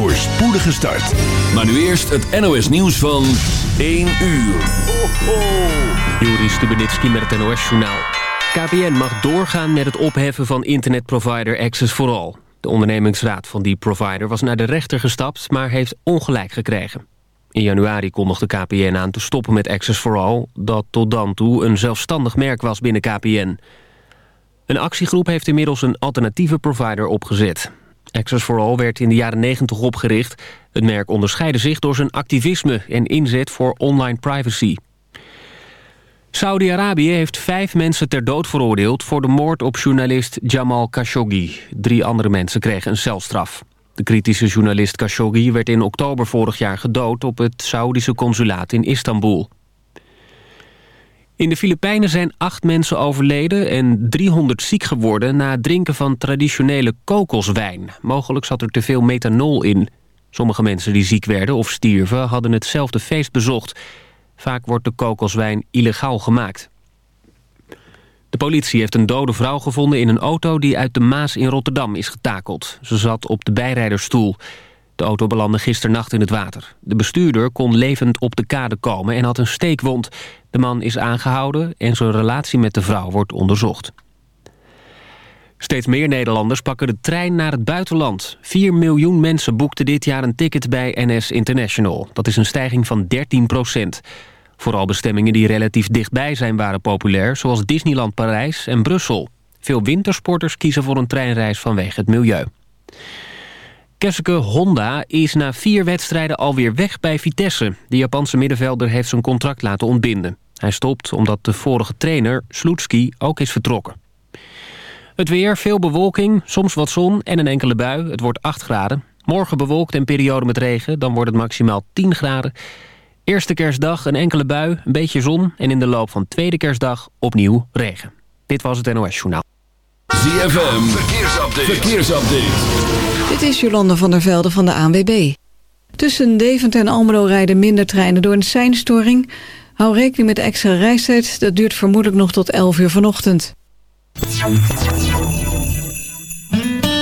voor spoedige start. Maar nu eerst het NOS nieuws van 1 uur. Ho, ho. Juri Stubenitski met het NOS-journaal. KPN mag doorgaan met het opheffen van internetprovider Access for All. De ondernemingsraad van die provider was naar de rechter gestapt... maar heeft ongelijk gekregen. In januari kondigde KPN aan te stoppen met Access for All... dat tot dan toe een zelfstandig merk was binnen KPN. Een actiegroep heeft inmiddels een alternatieve provider opgezet. Access for All werd in de jaren 90 opgericht. Het merk onderscheidde zich door zijn activisme en inzet voor online privacy. Saudi-Arabië heeft vijf mensen ter dood veroordeeld... voor de moord op journalist Jamal Khashoggi. Drie andere mensen kregen een celstraf. De kritische journalist Khashoggi werd in oktober vorig jaar gedood... op het Saoedische consulaat in Istanbul. In de Filipijnen zijn acht mensen overleden en 300 ziek geworden... na het drinken van traditionele kokoswijn. Mogelijk zat er te veel methanol in. Sommige mensen die ziek werden of stierven hadden hetzelfde feest bezocht... Vaak wordt de kokoswijn illegaal gemaakt. De politie heeft een dode vrouw gevonden in een auto... die uit de Maas in Rotterdam is getakeld. Ze zat op de bijrijdersstoel. De auto belandde gisternacht in het water. De bestuurder kon levend op de kade komen en had een steekwond. De man is aangehouden en zijn relatie met de vrouw wordt onderzocht. Steeds meer Nederlanders pakken de trein naar het buitenland. 4 miljoen mensen boekten dit jaar een ticket bij NS International. Dat is een stijging van 13 procent. Vooral bestemmingen die relatief dichtbij zijn waren populair... zoals Disneyland Parijs en Brussel. Veel wintersporters kiezen voor een treinreis vanwege het milieu. Kesuke Honda is na vier wedstrijden alweer weg bij Vitesse. De Japanse middenvelder heeft zijn contract laten ontbinden. Hij stopt omdat de vorige trainer, Sloetski, ook is vertrokken. Het weer, veel bewolking, soms wat zon en een enkele bui. Het wordt 8 graden. Morgen bewolkt en periode met regen, dan wordt het maximaal 10 graden. Eerste kerstdag een enkele bui, een beetje zon... en in de loop van tweede kerstdag opnieuw regen. Dit was het NOS Journaal. ZFM, verkeersupdate. verkeersupdate. Dit is Jolande van der Velde van de ANWB. Tussen Deventer en Almelo rijden minder treinen door een seinstoring. Hou rekening met extra reistijd. Dat duurt vermoedelijk nog tot 11 uur vanochtend.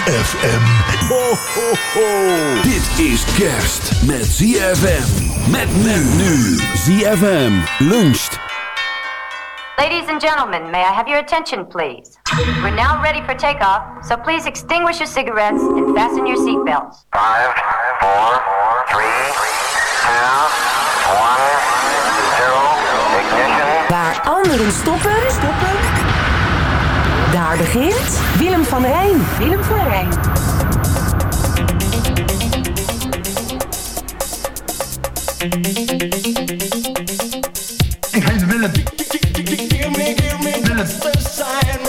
ZFM. Ho, ho, ho. Dit is kerst met ZFM. Met men nu. ZFM luncht. Ladies and gentlemen, may I have your attention, please? We're now ready for takeoff, so please extinguish your cigarettes and fasten your seatbelts. Five, four, three, two, one, zero, ignition. Waar anderen stoppen, stoppen. Daar begint Willem van Rijn. Willem van Rijn. Ik heet Willem. Willem.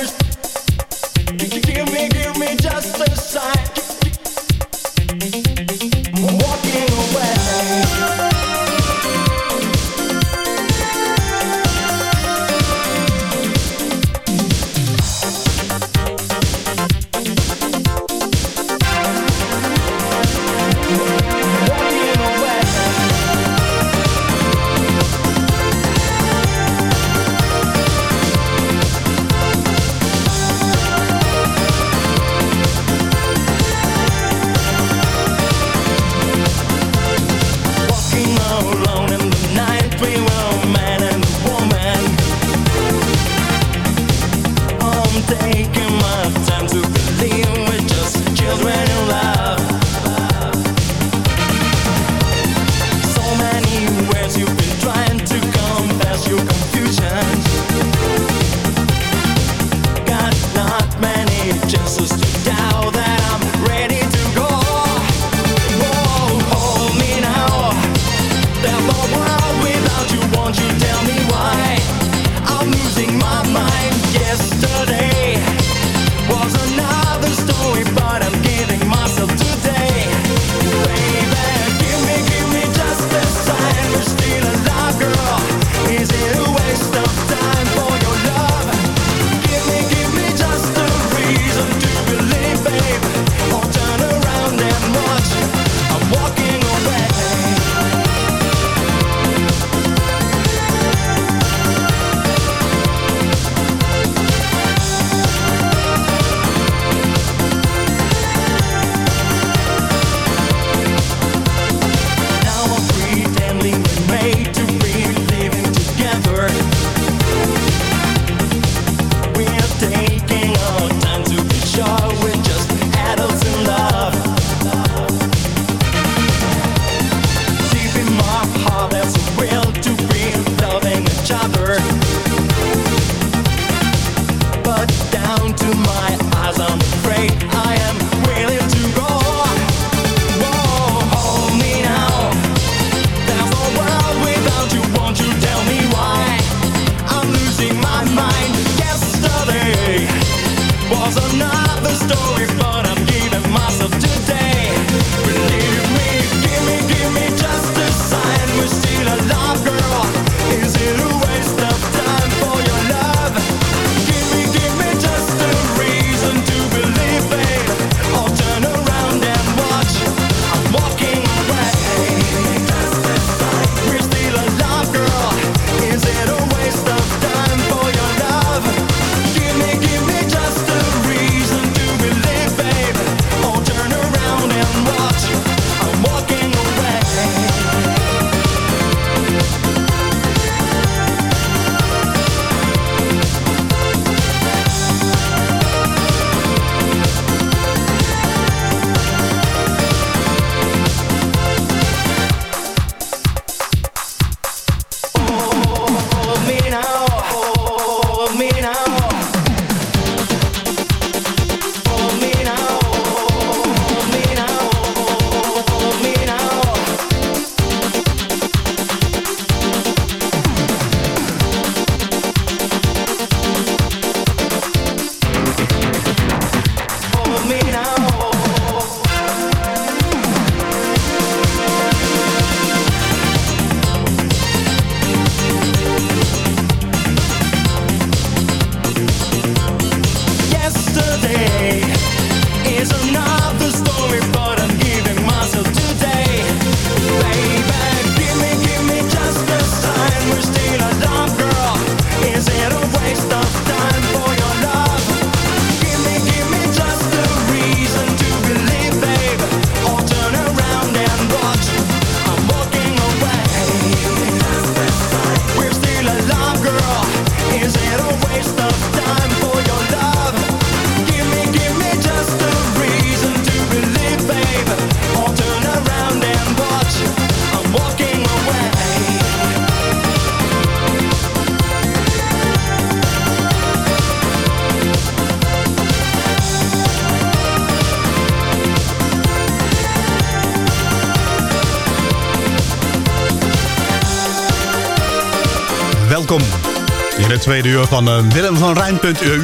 Tweede uur van uh, Willem van Rijn.eu.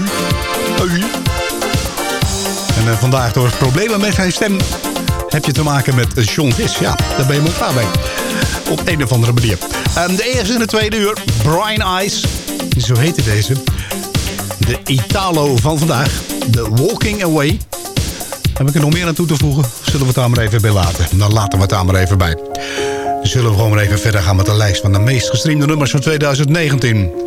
En uh, vandaag door problemen met zijn stem heb je te maken met John Vis. Ja, daar ben je maar klaar mee. Op een of andere manier. Um, de eerste en de tweede uur, Brian Eyes. Zo heette deze. De Italo van vandaag. The Walking Away. Heb ik er nog meer aan toe te voegen? Zullen we het daar maar even bij laten? Dan laten we het daar maar even bij. Zullen we gewoon maar even verder gaan met de lijst van de meest gestreamde nummers van 2019.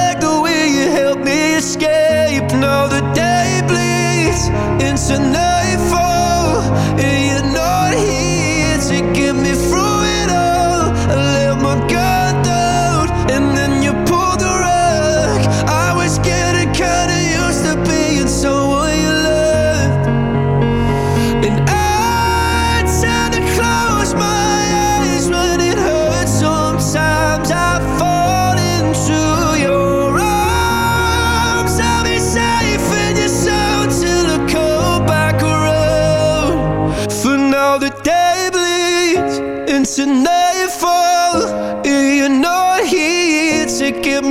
dancing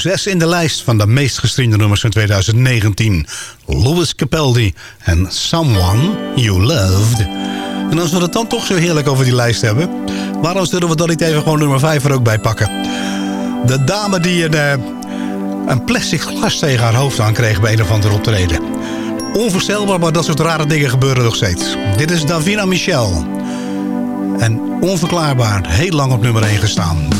6 in de lijst van de meest gestreamde nummers van 2019. Louis Capaldi en Someone You Loved. En als we het dan toch zo heerlijk over die lijst hebben... waarom zullen we dan niet even gewoon nummer 5 er ook bij pakken? De dame die een, eh, een plastic glas tegen haar hoofd aankreeg bij een of andere optreden. Onvoorstelbaar, maar dat soort rare dingen gebeuren nog steeds. Dit is Davina Michel. En onverklaarbaar heel lang op nummer 1 gestaan.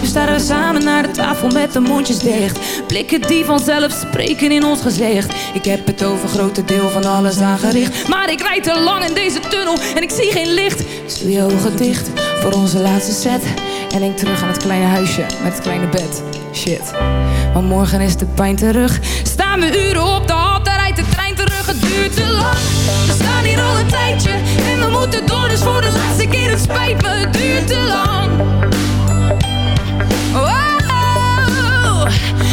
We staan samen naar de tafel met de mondjes dicht. Blikken die vanzelf spreken in ons gezicht. Ik heb het over grote deel van alles aangericht. Maar ik rijd te lang in deze tunnel en ik zie geen licht. Dus doe je ogen dicht voor onze laatste set. En denk terug aan het kleine huisje met het kleine bed. Shit. Maar morgen is de pijn terug. Staan we uren op de hal, daar rijdt de trein terug. Het duurt te lang. We staan hier al een tijdje. En we moeten door, dus voor de laatste keer. Het spijt het duurt te lang.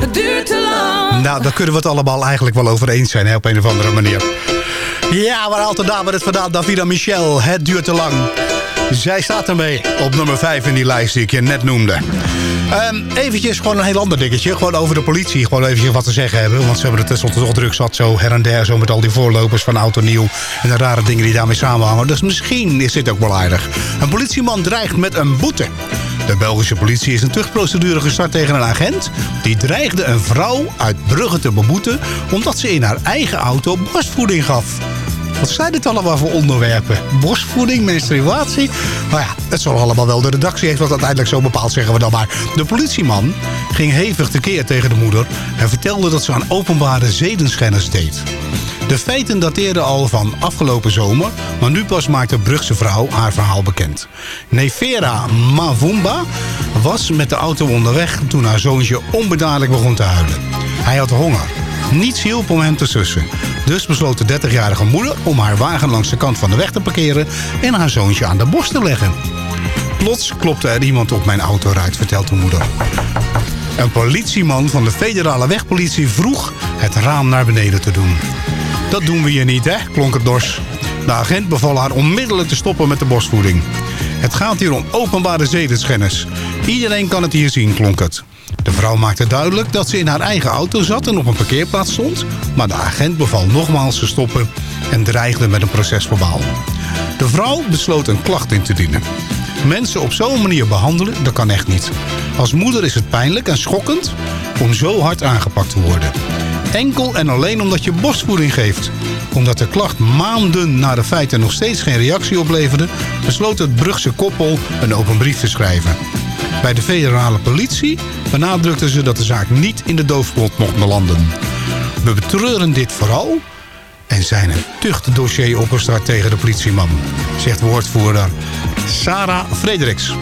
Het duurt te lang. Nou, daar kunnen we het allemaal eigenlijk wel over eens zijn, hè, op een of andere manier. Ja, waar haalt de dame het vandaan? Davida Michel, het duurt te lang. Zij staat ermee op nummer 5 in die lijst die ik je net noemde. Ehm eventjes gewoon een heel ander dingetje. Gewoon over de politie. Gewoon eventjes wat te zeggen hebben. Want ze hebben het tenslotte toch druk zat. Zo her en der. Zo met al die voorlopers van Auto Nieuw. En de rare dingen die daarmee samenhangen. Dus misschien is dit ook wel aardig. Een politieman dreigt met een boete. De Belgische politie is een tuchtprocedure gestart tegen een agent. Die dreigde een vrouw uit Brugge te beboeten. Omdat ze in haar eigen auto borstvoeding gaf. Wat zijn dit allemaal voor onderwerpen? Borstvoeding, menstruatie? Nou ja, het zal allemaal wel. De redactie heeft dat uiteindelijk zo bepaald, zeggen we dan maar. De politieman ging hevig tekeer tegen de moeder... en vertelde dat ze aan openbare zedenschennis deed. De feiten dateerden al van afgelopen zomer... maar nu pas maakt de Brugse vrouw haar verhaal bekend. Nevera Mavumba was met de auto onderweg... toen haar zoontje onbedaarlijk begon te huilen. Hij had honger. Niets hielp om hem te sussen. Dus besloot de 30-jarige moeder om haar wagen langs de kant van de weg te parkeren... en haar zoontje aan de borst te leggen. Plots klopte er iemand op mijn autoruit, vertelt de moeder. Een politieman van de federale wegpolitie vroeg het raam naar beneden te doen. Dat doen we hier niet, hè, klonk het dors. De agent beval haar onmiddellijk te stoppen met de borstvoeding. Het gaat hier om openbare zedenschennis. Iedereen kan het hier zien, klonk het. De vrouw maakte duidelijk dat ze in haar eigen auto zat en op een parkeerplaats stond... maar de agent beval nogmaals te stoppen en dreigde met een procesverbaal. De vrouw besloot een klacht in te dienen. Mensen op zo'n manier behandelen, dat kan echt niet. Als moeder is het pijnlijk en schokkend om zo hard aangepakt te worden. Enkel en alleen omdat je borstvoeding geeft. Omdat de klacht maanden na de feiten nog steeds geen reactie opleverde... besloot het Brugse koppel een open brief te schrijven. Bij de federale politie benadrukten ze dat de zaak niet in de doofpot mocht belanden. We betreuren dit vooral en zijn een tuchtdossier opgestart tegen de politieman, zegt woordvoerder Sarah Frederiks.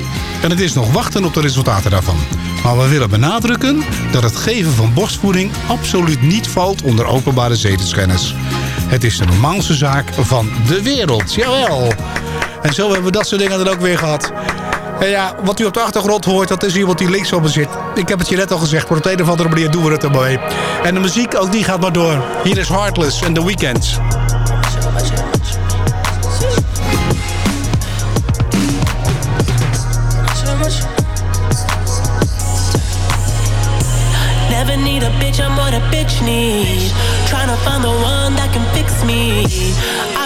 En het is nog wachten op de resultaten daarvan. Maar we willen benadrukken dat het geven van borstvoeding absoluut niet valt onder openbare zedenschennis. Het is de normaalste zaak van de wereld, jawel. En zo hebben we dat soort dingen dan ook weer gehad. En ja, wat u op de achtergrond hoort, dat is iemand die links op zit. Ik heb het je net al gezegd, maar op de een of andere manier doen we het er mee. En de muziek, ook die gaat maar door. Hier is Heartless en The Weeknd.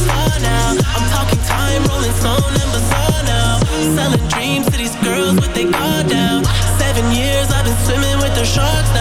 star now I'm talking Time, Rolling Stone, and Madonna. Selling dreams to these girls with their car down. Seven years, I've been swimming with the sharks now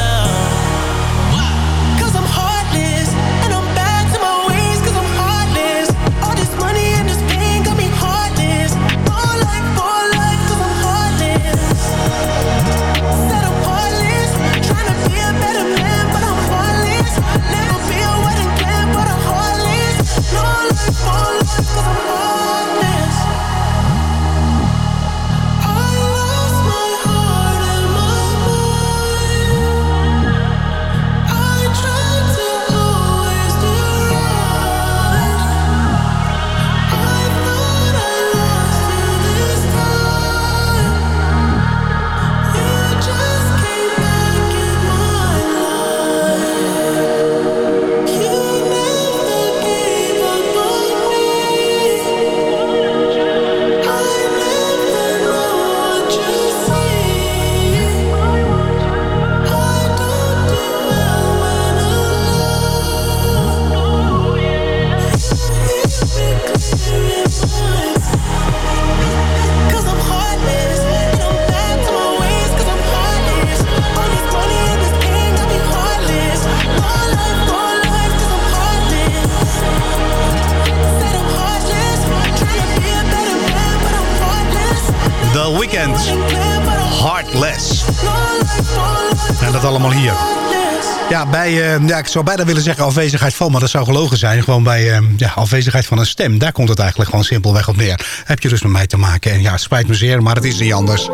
bij, eh, ja, ik zou bijna willen zeggen afwezigheid van, maar dat zou gelogen zijn. Gewoon bij eh, ja, afwezigheid van een stem. Daar komt het eigenlijk gewoon simpelweg op neer. Heb je dus met mij te maken. En ja, spijt me zeer, maar het is niet anders.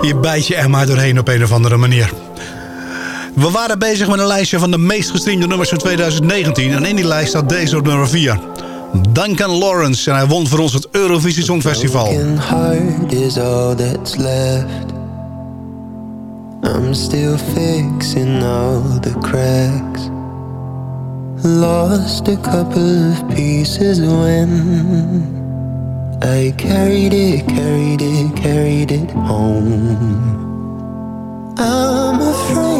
Je bijt je er maar doorheen op een of andere manier. We waren bezig met een lijstje van de meest gestreamde nummers van 2019. En in die lijst staat deze op nummer 4. Duncan Lawrence. En hij won voor ons het Eurovisie Songfestival. broken I'm still fixing all the cracks. Lost a couple of pieces when I carried it, carried it, carried it home. I'm afraid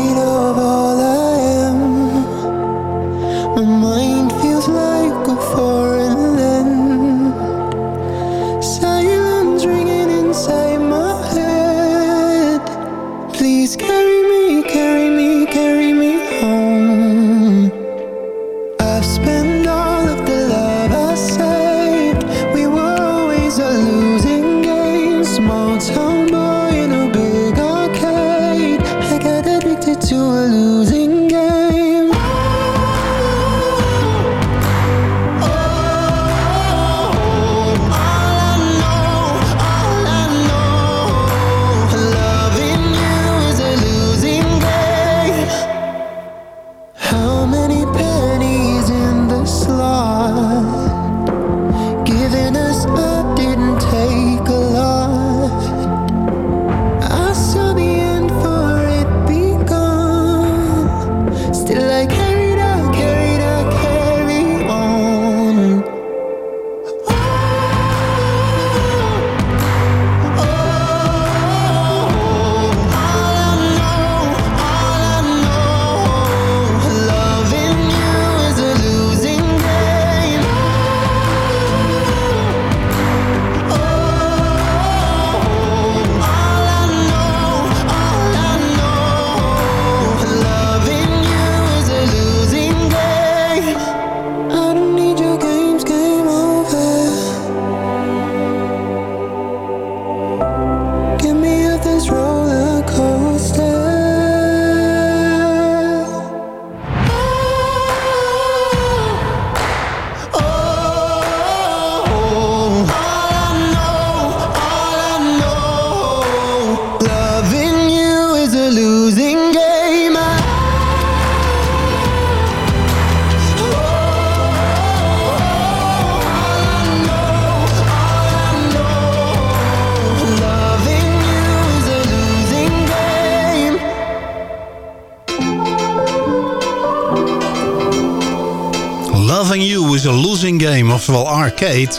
Game, oftewel Arcade.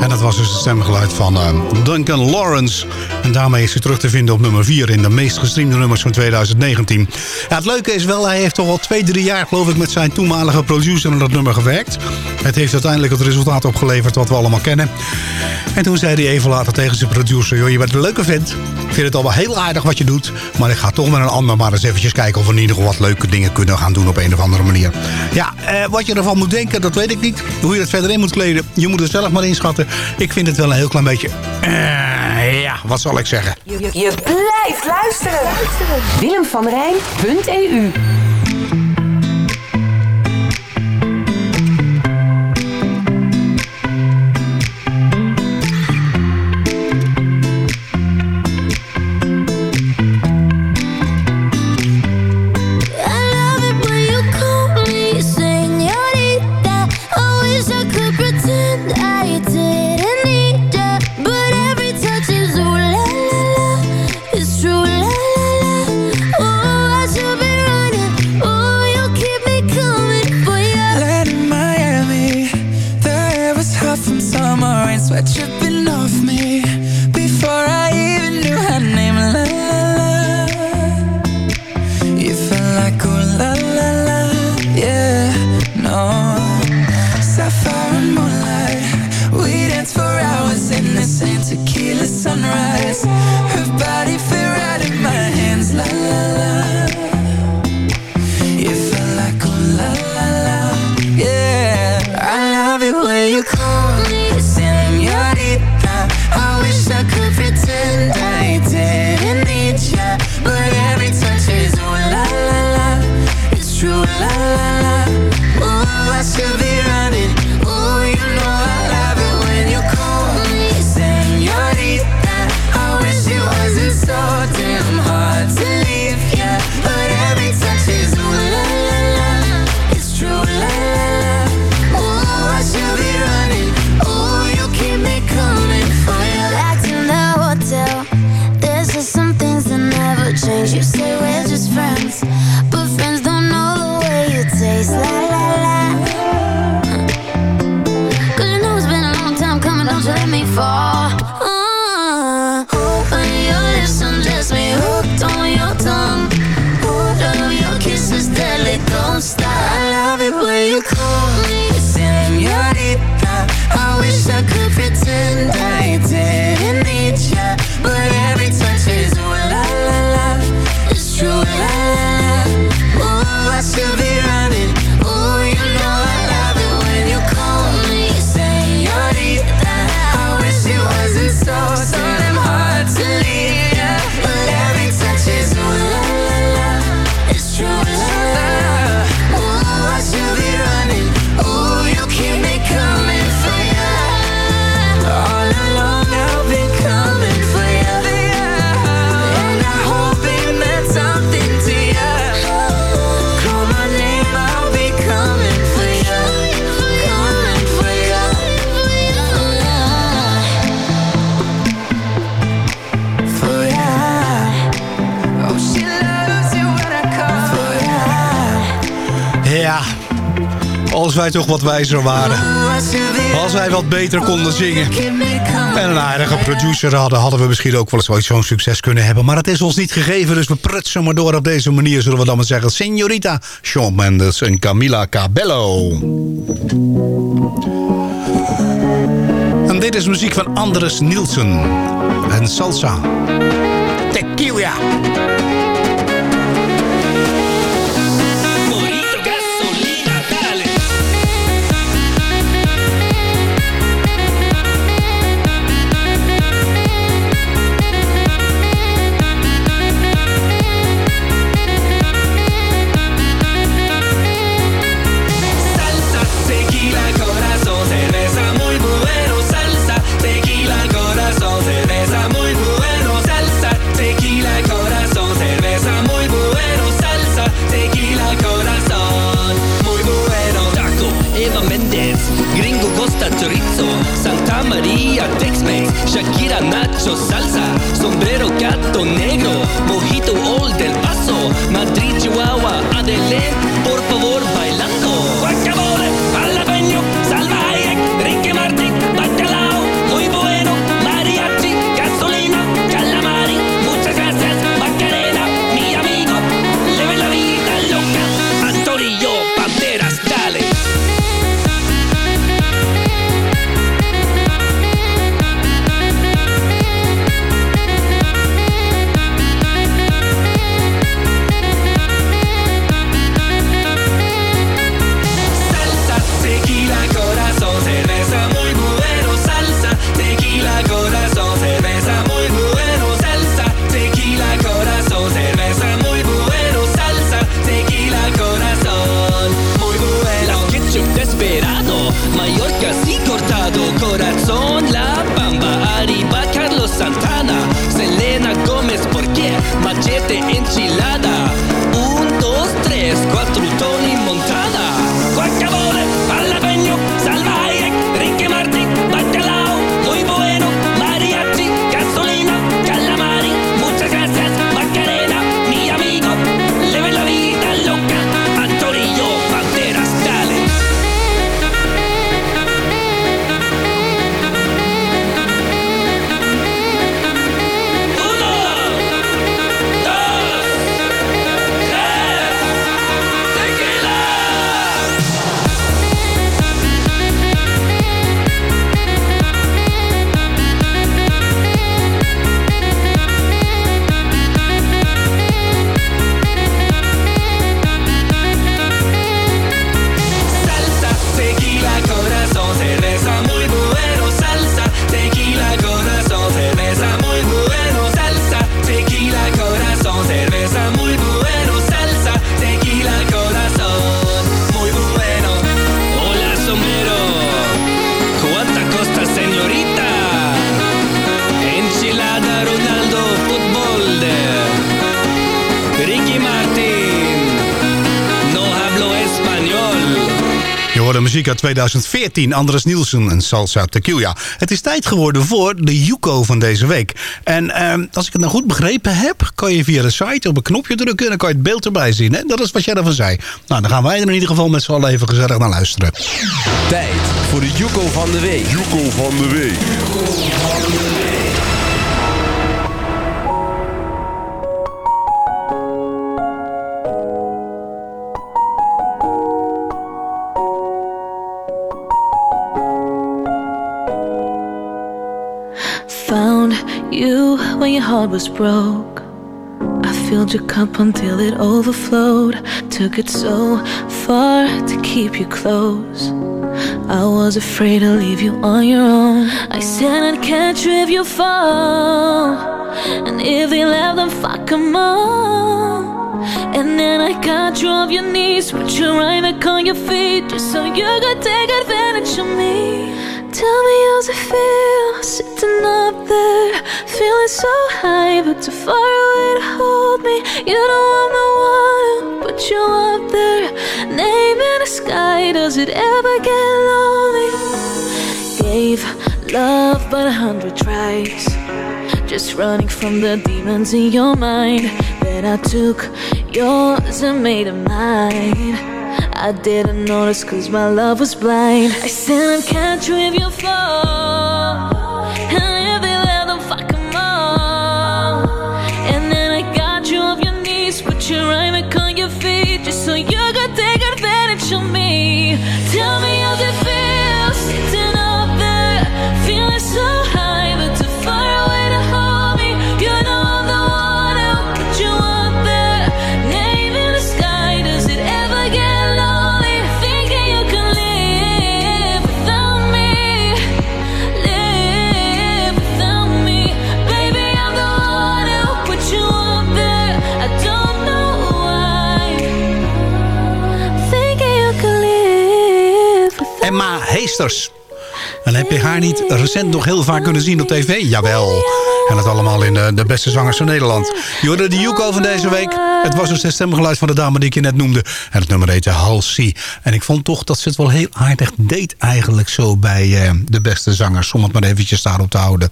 En dat was dus het stemgeluid van eh, Duncan Lawrence. En daarmee is hij terug te vinden op nummer 4 in de meest gestreamde nummers van 2019. Ja, het leuke is wel, hij heeft toch al twee, drie jaar geloof ik met zijn toenmalige producer aan dat nummer gewerkt. Het heeft uiteindelijk het resultaat opgeleverd wat we allemaal kennen. En toen zei hij even later tegen zijn producer, joh, je bent een leuke vent. Ik vind het allemaal heel aardig wat je doet. Maar ik ga toch met een ander maar eens eventjes kijken of we in ieder geval wat leuke dingen kunnen gaan doen op een of andere manier. Ja, eh, wat je ervan moet denken, dat weet ik niet. Hoe je het verder in moet kleden, je moet het zelf maar inschatten. Ik vind het wel een heel klein beetje... eh, ja, wat zal ik zeggen? Je, blijft luisteren. Willem van Rijn.eu wij toch wat wijzer waren. Als wij wat beter konden zingen. En een aardige producer hadden, hadden we misschien ook wel eens zo'n succes kunnen hebben. Maar het is ons niet gegeven, dus we prutsen maar door op deze manier, zullen we dan maar zeggen. Señorita, Shawn Mendes en Camila Cabello. En dit is muziek van Anders Nielsen. En salsa. Tequila. Negro, Mojito Ricky Martin. No hablo español. Je hoorde muziek uit 2014, Andres Nielsen en Salsa Tequila. Het is tijd geworden voor de Yuko van deze week. En ehm, als ik het nou goed begrepen heb, kan je via de site op een knopje drukken... en dan kan je het beeld erbij zien. Hè? Dat is wat jij ervan zei. Nou, dan gaan wij er in ieder geval met z'n allen even gezellig naar luisteren. Tijd voor de Yuko van de week. Yuko van de week. You when your heart was broke. I filled your cup until it overflowed. Took it so far to keep you close. I was afraid to leave you on your own. I said I'd catch you if you fall. And if they laugh, then fuck 'em all. And then I got you off your knees, put you right back on your feet, just so you could take advantage of me. Tell me how's it feel, sitting up there, feeling so high, but too far away to hold me. You know I'm the one who put you up there, name in the sky. Does it ever get lonely? Gave love but a hundred tries, just running from the demons in your mind. Then I took yours and made them mine. I didn't notice cause my love was blind. I said I'd catch you if you fall. En heb je haar niet recent nog heel vaak kunnen zien op tv? Jawel. En dat allemaal in de, de beste zangers van Nederland. Je hoorde de Yuko van deze week. Het was dus het stemgeluid van de dame die ik je net noemde. En het nummer heette Halsey. En ik vond toch dat ze het wel heel aardig deed eigenlijk zo bij eh, de beste zangers. Om het maar eventjes daarop te houden.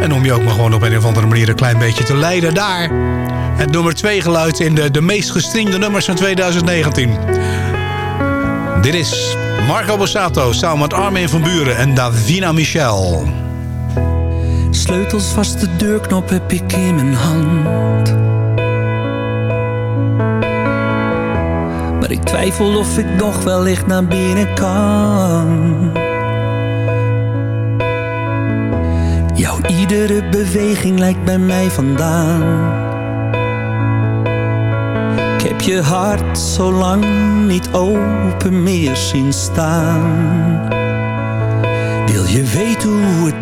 En om je ook maar gewoon op een of andere manier een klein beetje te leiden daar. Het nummer 2 geluid in de, de meest gestreamde nummers van 2019. Dit is Marco Borsato samen met Armin van Buren en Davina Michel. Sleutels vast, de deurknop heb ik in mijn hand. Maar ik twijfel of ik nog wellicht naar binnen kan. Jouw iedere beweging lijkt bij mij vandaan. Je hart zo lang niet open meer zien staan. Wil je weten hoe het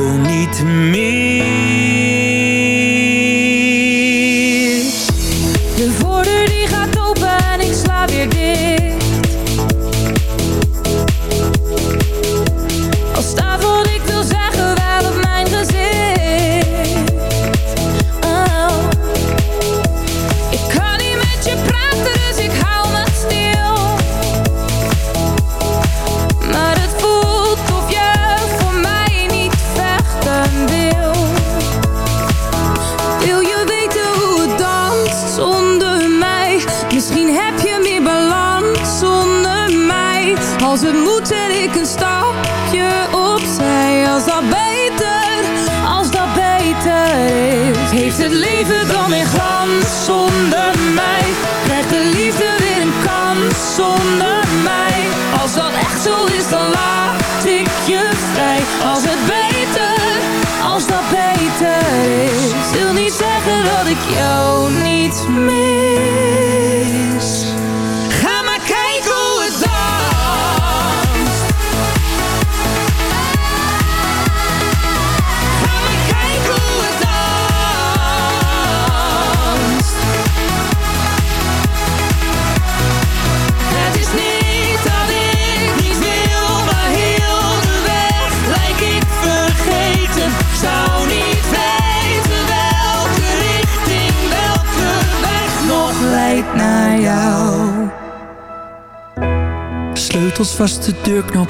niet mis.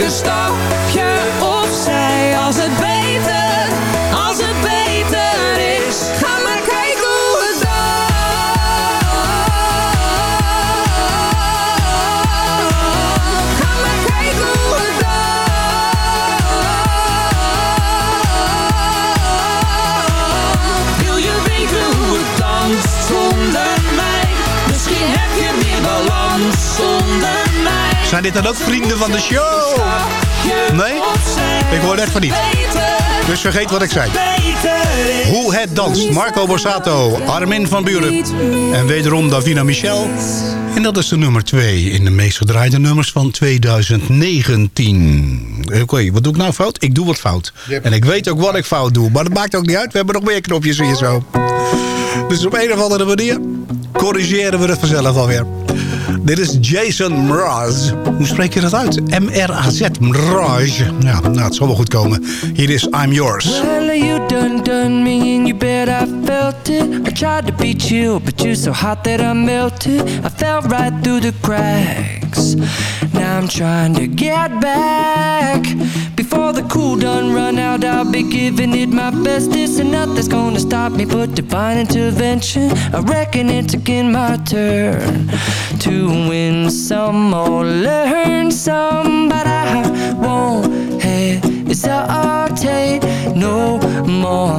moet zet Zijn dit dan ook vrienden van de show? Nee? Ik hoor net van niet. Dus vergeet wat ik zei. Hoe het danst. Marco Borsato, Armin van Buren. En wederom Davina Michel. En dat is de nummer 2 in de meest gedraaide nummers van 2019. Oké, wat doe ik nou fout? Ik doe wat fout. En ik weet ook wat ik fout doe. Maar dat maakt ook niet uit. We hebben nog meer knopjes hier zo. Dus op een of andere manier corrigeren we het vanzelf alweer. Dit is Jason Mraz. Hoe spreek je dat uit? M-R-A-Z. Mraz. Ja, nou, het zal wel goed komen. Hier is I'm Yours. Well, you done done me and you bet I felt it. I tried to be chill, but you're so hot that I melted. I fell right through the cracks. Now I'm trying to get back. Before the cool done run out, I'll be giving it my best. This and nothing's gonna stop me but divine intervention. I reckon it's again my turn to win some or learn some, but I won't hesitate no more,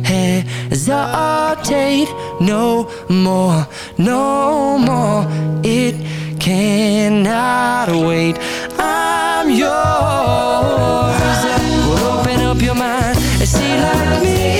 hesitate no more, no more. It cannot wait. I'm yours. Well, open up your mind and see like me.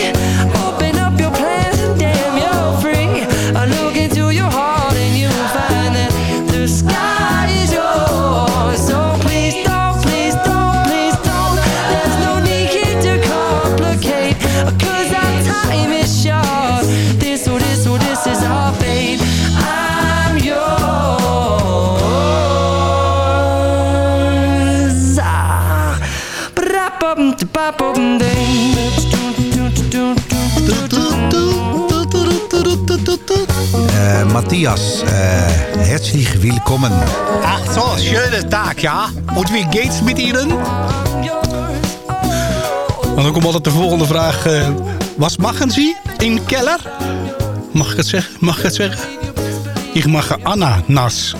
Äh, Matthias, äh, herzlich willkommen. Ach so, schönen Tag, ja. Und wie geht's mit Ihnen? En dan komt altijd de volgende vraag. eh, was machen Sie in Keller? Mag ik het zeggen? Mag ik het zeggen? Ik mag ananas.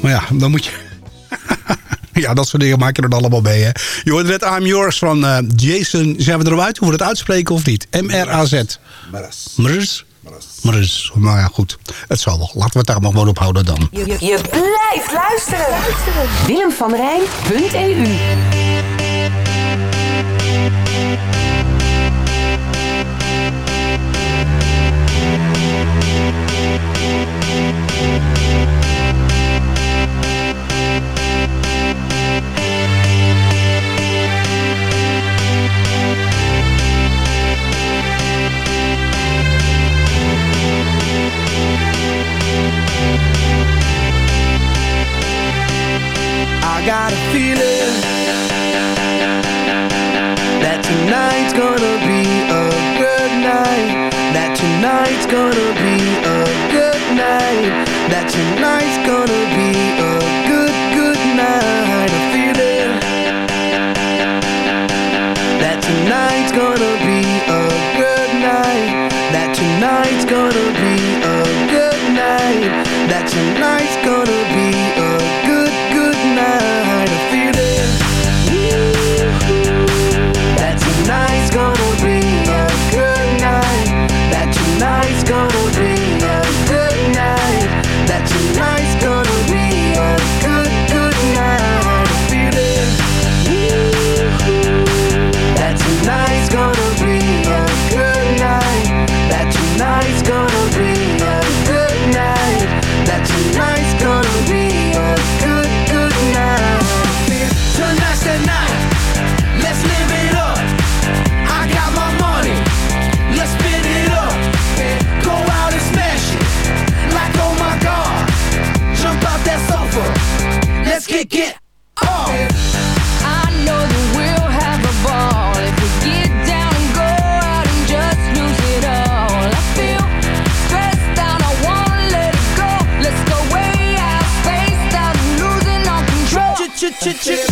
Maar ja, dan moet je... ja, dat soort dingen maak je er allemaal mee, hè. Je hoort net I'm Yours van eh, Jason. Zijn we eruit hoe we het uitspreken of niet? M-R-A-Z. Mraz. Mrs. Mrs. Nou ja, goed. Het zal wel. Laten we het daar maar gewoon op houden dan. Je, blijft luisteren. Willem van Rijn.eu chip, chip.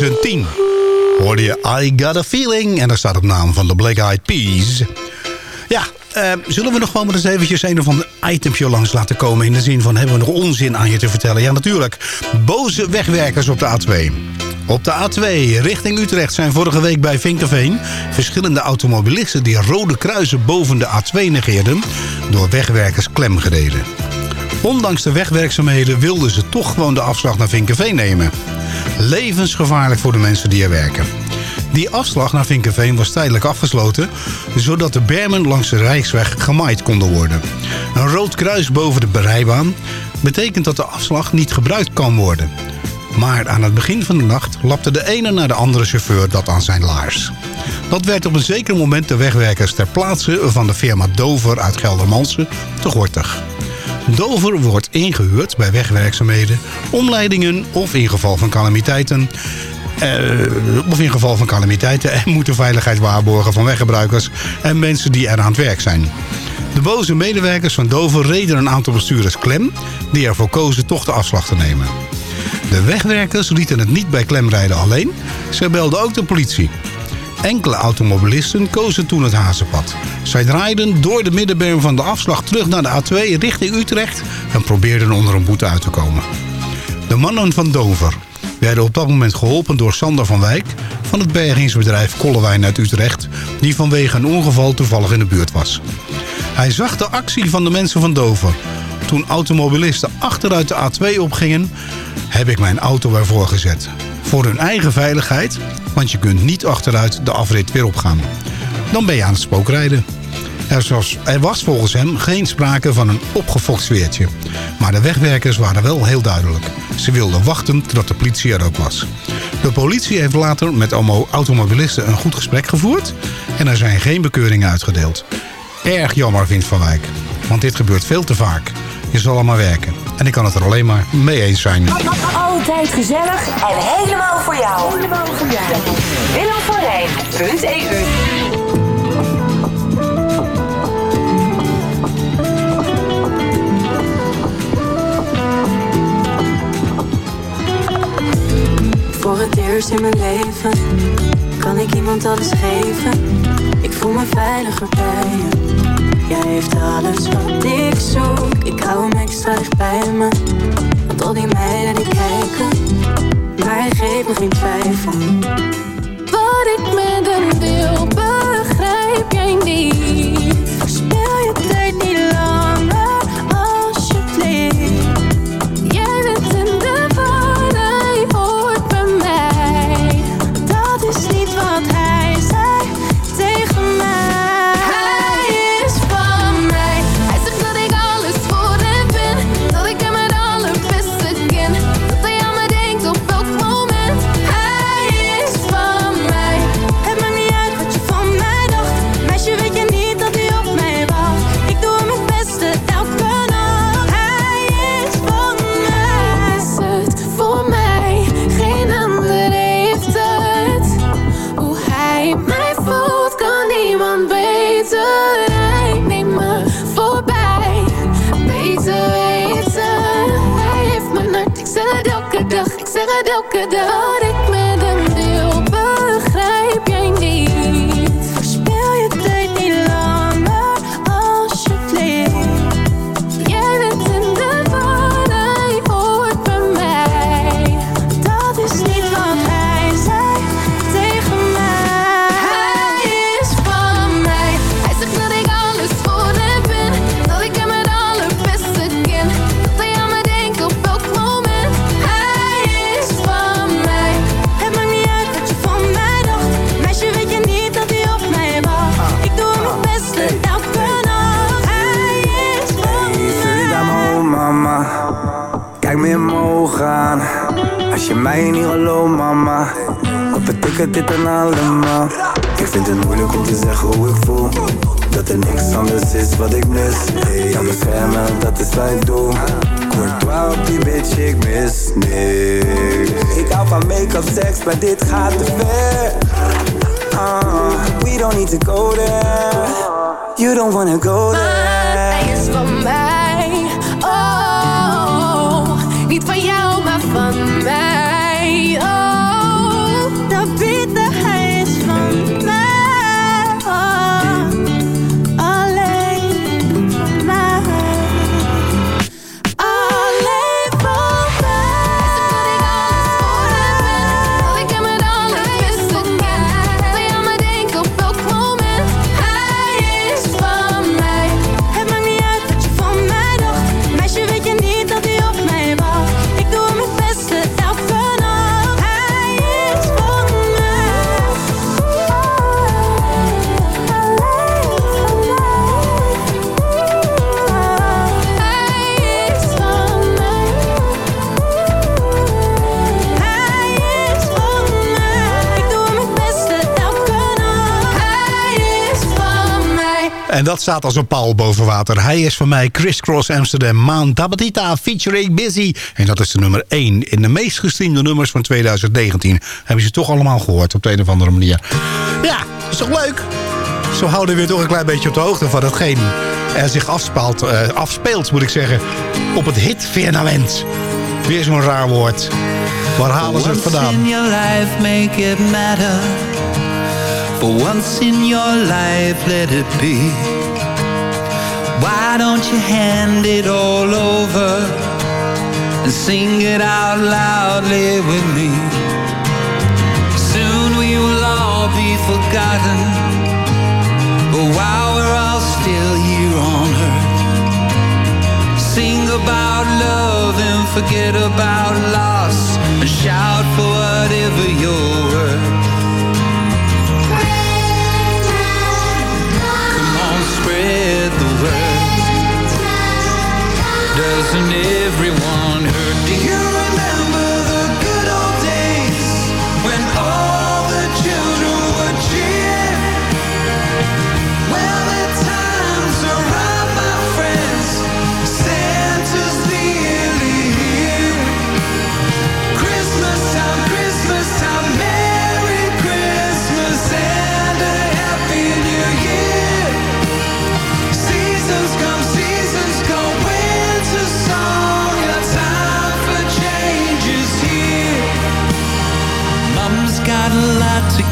2010. Hoorde je I Got A Feeling en daar staat op naam van de Black Eyed Peas. Ja, eh, zullen we nog gewoon maar eens eventjes een of ander itemje langs laten komen... in de zin van, hebben we nog onzin aan je te vertellen? Ja, natuurlijk. Boze wegwerkers op de A2. Op de A2 richting Utrecht zijn vorige week bij Vinkerveen... verschillende automobilisten die rode kruisen boven de A2 negeerden... door wegwerkers klemgereden. Ondanks de wegwerkzaamheden wilden ze toch gewoon de afslag naar Vinkerveen nemen. Levensgevaarlijk voor de mensen die er werken. Die afslag naar Vinkenveen was tijdelijk afgesloten... zodat de bermen langs de Rijksweg gemaaid konden worden. Een rood kruis boven de rijbaan betekent dat de afslag niet gebruikt kan worden. Maar aan het begin van de nacht lapte de ene naar de andere chauffeur dat aan zijn laars. Dat werd op een zeker moment de wegwerkers ter plaatse van de firma Dover uit Geldermalsen te gortig. Dover wordt ingehuurd bij wegwerkzaamheden, omleidingen of in geval van calamiteiten. eh, of in geval van calamiteiten en moet de veiligheid waarborgen van weggebruikers en mensen die er aan het werk zijn. De boze medewerkers van Dover reden een aantal bestuurders klem die ervoor kozen toch de afslag te nemen. De wegwerkers lieten het niet bij klemrijden alleen, ze belden ook de politie. Enkele automobilisten kozen toen het hazenpad. Zij draaiden door de middenberm van de afslag terug naar de A2 richting Utrecht... en probeerden onder een boete uit te komen. De mannen van Dover werden op dat moment geholpen door Sander van Wijk... van het bergingsbedrijf Kollewijn uit Utrecht... die vanwege een ongeval toevallig in de buurt was. Hij zag de actie van de mensen van Dover. Toen automobilisten achteruit de A2 opgingen... heb ik mijn auto ervoor gezet. Voor hun eigen veiligheid, want je kunt niet achteruit de afrit weer opgaan. Dan ben je aan het spookrijden. Er was, volgens hem geen sprake van een opgefokt sfeertje. Maar de wegwerkers waren wel heel duidelijk. Ze wilden wachten totdat de politie er ook was. De politie heeft later met automobilisten een goed gesprek gevoerd... en er zijn geen bekeuringen uitgedeeld. Erg jammer, vindt Van Wijk. Want dit gebeurt veel te vaak. Je zal allemaal werken. En ik kan het er alleen maar mee eens zijn. Altijd gezellig en helemaal voor jou. Helemaal voor jou. Willem van Rijn.eu Voor het eerst in mijn leven kan ik iemand alles geven. Ik voel me veiliger bij je. Jij heeft alles wat ik zoek. Ik hou hem extra dicht bij me. Want al die meiden die kijken, maar hij geeft me geen twijfel. Wat ik met hem deel, begrijp jij niet. Dit dan allemaal? Ik vind het moeilijk om te zeggen hoe ik voel. Dat er niks anders is wat ik mis. Hey, aan beschermen, dat is wat ik doe. Courtois op die bitch, ik mis niks. Ik hou van make-up, seks, maar dit gaat te ver. Ah, we don't need to go there. You don't wanna go there. Dat staat als een paal boven water. Hij is van mij Criss Cross Amsterdam, Maan Tabatita featuring Busy. En dat is de nummer 1 in de meest gestreamde nummers van 2019. Hebben ze toch allemaal gehoord op de een of andere manier. Ja, is toch leuk? Zo houden we weer toch een klein beetje op de hoogte van hetgeen er zich afspeelt, eh, afspeelt moet ik zeggen, op het hitfirmament. Weer zo'n raar woord. Waar halen ze het vandaan? in your life, make it matter. For once in your life, let it be. Why don't you hand it all over and sing it out loudly with me? Soon we will all be forgotten. But while we're all still here on earth, sing about love and forget about loss and shout for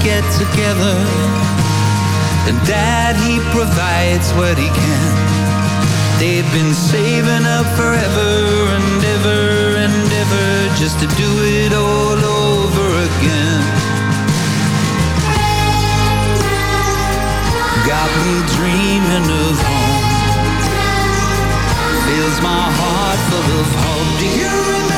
get together, and Dad he provides what he can. They've been saving up forever and ever and ever just to do it all over again. Got me dreaming of home. Fills my heart full of hope. Do you remember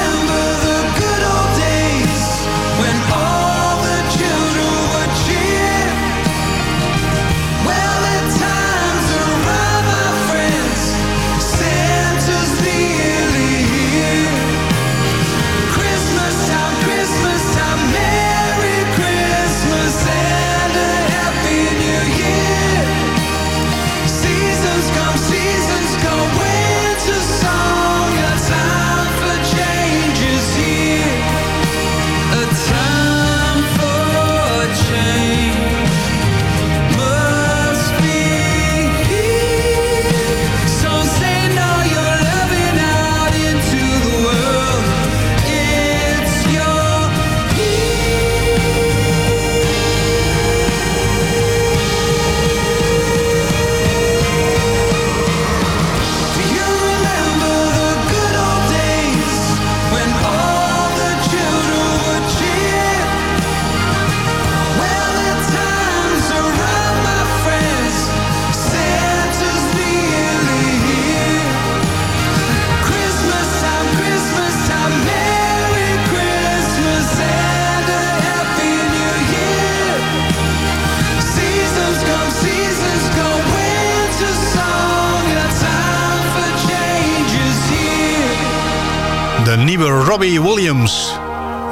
Robbie Williams.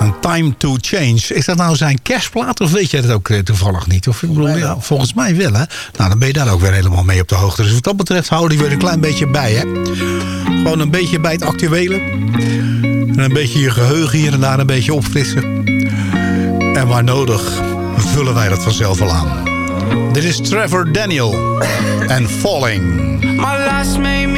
Een Time to Change. Is dat nou zijn kerstplaat of weet jij dat ook eh, toevallig niet? Of, ik bedoel, ja, volgens mij wel, hè? Nou, dan ben je daar ook weer helemaal mee op de hoogte. Dus wat dat betreft houden die weer een klein beetje bij, hè? Gewoon een beetje bij het actuele. En een beetje je geheugen hier en daar een beetje opfrissen. En waar nodig vullen wij dat vanzelf wel aan. Dit is Trevor Daniel en Falling. My last made me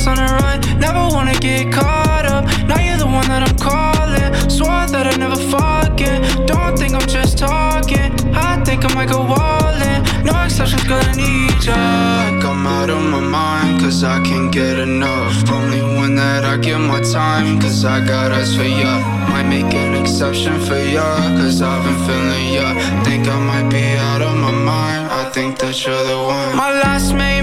fast on the run. Never wanna get caught up. Now you're the one that I'm calling. Swore that I'd never again. Don't think I'm just talking. I think I might go all in. exceptions, girl, I need ya. Like I'm out of my mind, cause I can't get enough. Only one that I give my time, cause I got eyes for ya. Might make an exception for ya, cause I've been feeling ya. Think I might be out of my mind, I think that you're the one. My last made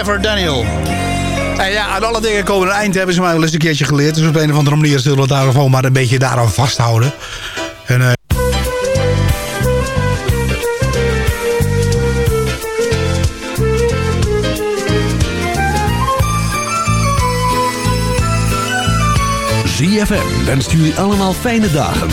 Trevor Daniel. En ja, aan alle dingen komen een eind, hebben ze mij wel eens een keertje geleerd. Dus op een of andere manier zullen we daar gewoon maar een beetje daaraan vasthouden. En, eh, ZFM wenst jullie allemaal fijne dagen.